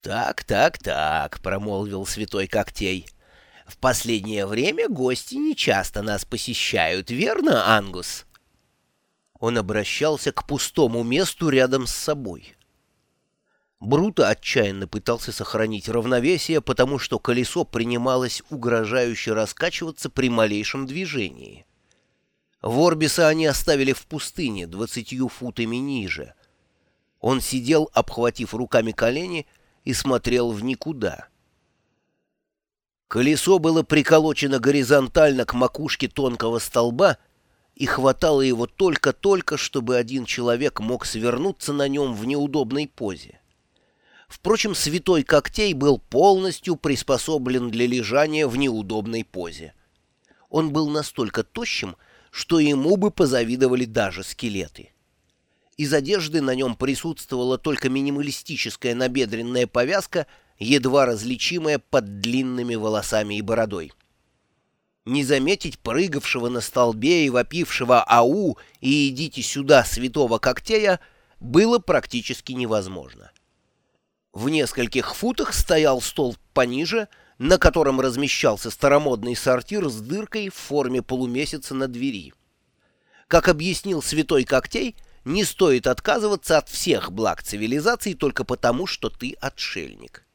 «Так, так, так», — промолвил святой Когтей. «В последнее время гости нечасто нас посещают, верно, Ангус?» Он обращался к пустому месту рядом с собой. Бруто отчаянно пытался сохранить равновесие, потому что колесо принималось угрожающе раскачиваться при малейшем движении. Ворбиса они оставили в пустыне, двадцатью футами ниже. Он сидел, обхватив руками колени, и смотрел в никуда. Колесо было приколочено горизонтально к макушке тонкого столба, и хватало его только-только, чтобы один человек мог свернуться на нем в неудобной позе. Впрочем, святой когтей был полностью приспособлен для лежания в неудобной позе. Он был настолько тощим, что ему бы позавидовали даже скелеты. Из одежды на нем присутствовала только минималистическая набедренная повязка, едва различимая под длинными волосами и бородой. Не заметить прыгавшего на столбе и вопившего «Ау!» и «Идите сюда!» святого когтея было практически невозможно. В нескольких футах стоял стол пониже, на котором размещался старомодный сортир с дыркой в форме полумесяца на двери. Как объяснил святой когтей, не стоит отказываться от всех благ цивилизации только потому, что ты отшельник.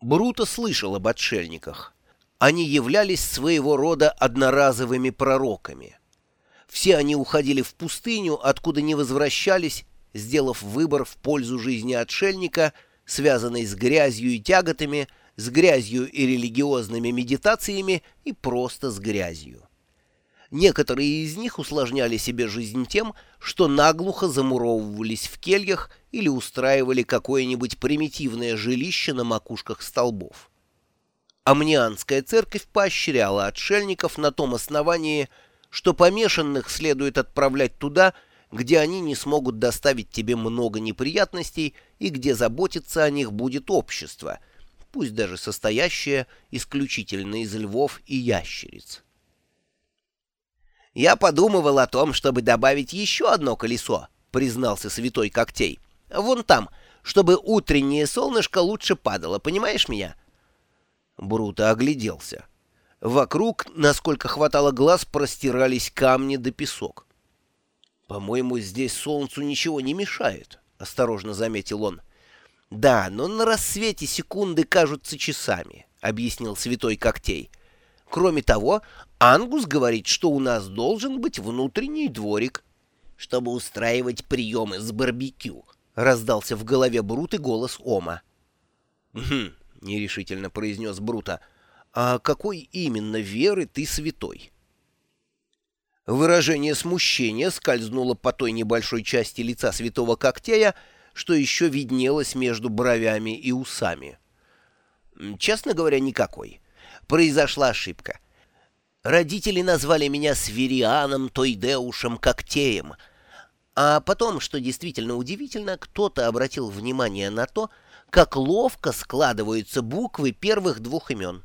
Бруто слышал об отшельниках. Они являлись своего рода одноразовыми пророками. Все они уходили в пустыню, откуда не возвращались, сделав выбор в пользу жизни отшельника, связанной с грязью и тяготами, с грязью и религиозными медитациями и просто с грязью. Некоторые из них усложняли себе жизнь тем, что наглухо замуровывались в кельях или устраивали какое-нибудь примитивное жилище на макушках столбов. Амнианская церковь поощряла отшельников на том основании, что помешанных следует отправлять туда, где они не смогут доставить тебе много неприятностей и где заботиться о них будет общество, пусть даже состоящее исключительно из львов и ящериц. «Я подумывал о том, чтобы добавить еще одно колесо», — признался святой Когтей. «Вон там, чтобы утреннее солнышко лучше падало, понимаешь меня?» Бруто огляделся. Вокруг, насколько хватало глаз, простирались камни да песок. «По-моему, здесь солнцу ничего не мешает», — осторожно заметил он. «Да, но на рассвете секунды кажутся часами», — объяснил святой Когтей. Кроме того, Ангус говорит, что у нас должен быть внутренний дворик, чтобы устраивать приемы с барбекю. Раздался в голове Бруты голос Ома. «Хм», — нерешительно произнес Брута, — «а какой именно веры ты святой?» Выражение смущения скользнуло по той небольшой части лица святого Коктея, что еще виднелось между бровями и усами. «Честно говоря, никакой» произошла ошибка. Родители назвали меня Сверианом Тойдеушем Коктеем, а потом, что действительно удивительно, кто-то обратил внимание на то, как ловко складываются буквы первых двух имен.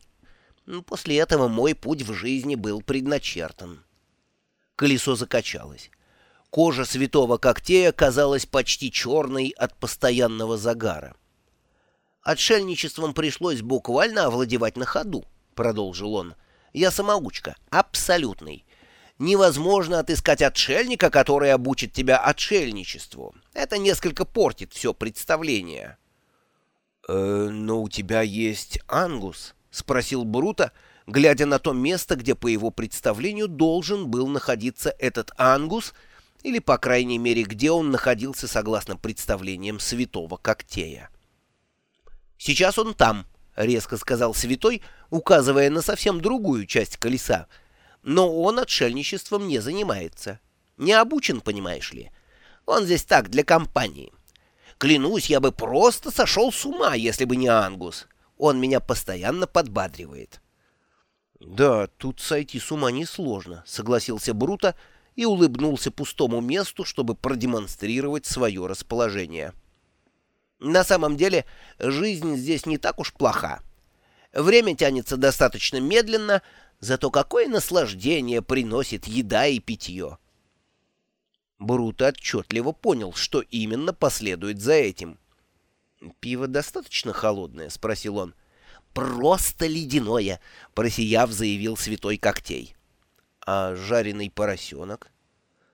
После этого мой путь в жизни был предначертан. Колесо закачалось. Кожа святого когтея казалась почти черной от постоянного загара. Отшельничеством пришлось буквально овладевать на ходу. — продолжил он. «Я самоучка, абсолютный. Невозможно отыскать отшельника, который обучит тебя отшельничеству. Это несколько портит все представление». «Э, «Но у тебя есть Ангус?» — спросил Брута, глядя на то место, где, по его представлению, должен был находиться этот Ангус, или, по крайней мере, где он находился согласно представлениям святого Коктея. «Сейчас он там», — резко сказал святой, указывая на совсем другую часть колеса. «Но он отшельничеством не занимается. Не обучен, понимаешь ли. Он здесь так, для компании. Клянусь, я бы просто сошел с ума, если бы не Ангус. Он меня постоянно подбадривает». «Да, тут сойти с ума несложно», — согласился Брута и улыбнулся пустому месту, чтобы продемонстрировать свое расположение. На самом деле, жизнь здесь не так уж плоха. Время тянется достаточно медленно, зато какое наслаждение приносит еда и питье. Бруто отчетливо понял, что именно последует за этим. «Пиво достаточно холодное?» — спросил он. «Просто ледяное!» — просияв, заявил святой когтей. «А жареный поросенок?»